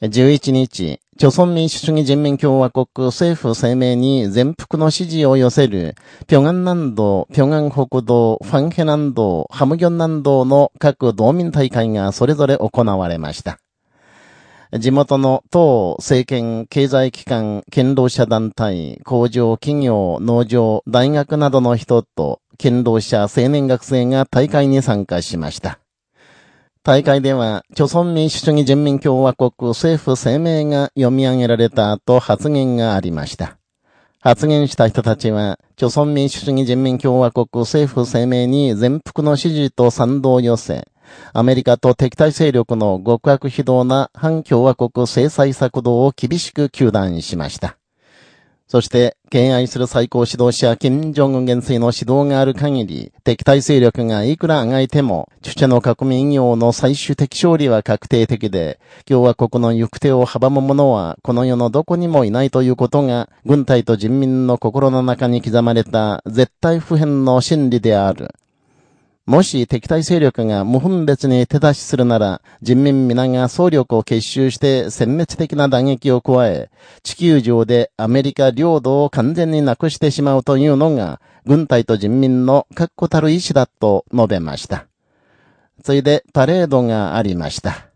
11日、朝鮮民主主義人民共和国政府声明に全幅の支持を寄せる、平安南道、平安北道、ファンヘ南道、ハムギョン南道の各道民大会がそれぞれ行われました。地元の党、政権、経済機関、堅労者団体、工場、企業、農場、大学などの人と、堅労者、青年学生が大会に参加しました。大会では、朝鮮民主主義人民共和国政府声明が読み上げられた後発言がありました。発言した人たちは、朝鮮民主主義人民共和国政府声明に全幅の支持と賛同を寄せ、アメリカと敵対勢力の極悪非道な反共和国制裁策動を厳しく求断しました。そして、敬愛する最高指導者、金正恩元帥の指導がある限り、敵対勢力がいくらあがいても、主者の革命業の最終的勝利は確定的で、共和国の行く手を阻む者は、この世のどこにもいないということが、軍隊と人民の心の中に刻まれた絶対普遍の真理である。もし敵対勢力が無分別に手出しするなら、人民皆が総力を結集して殲滅的な打撃を加え、地球上でアメリカ領土を完全になくしてしまうというのが、軍隊と人民の確固たる意志だと述べました。ついでパレードがありました。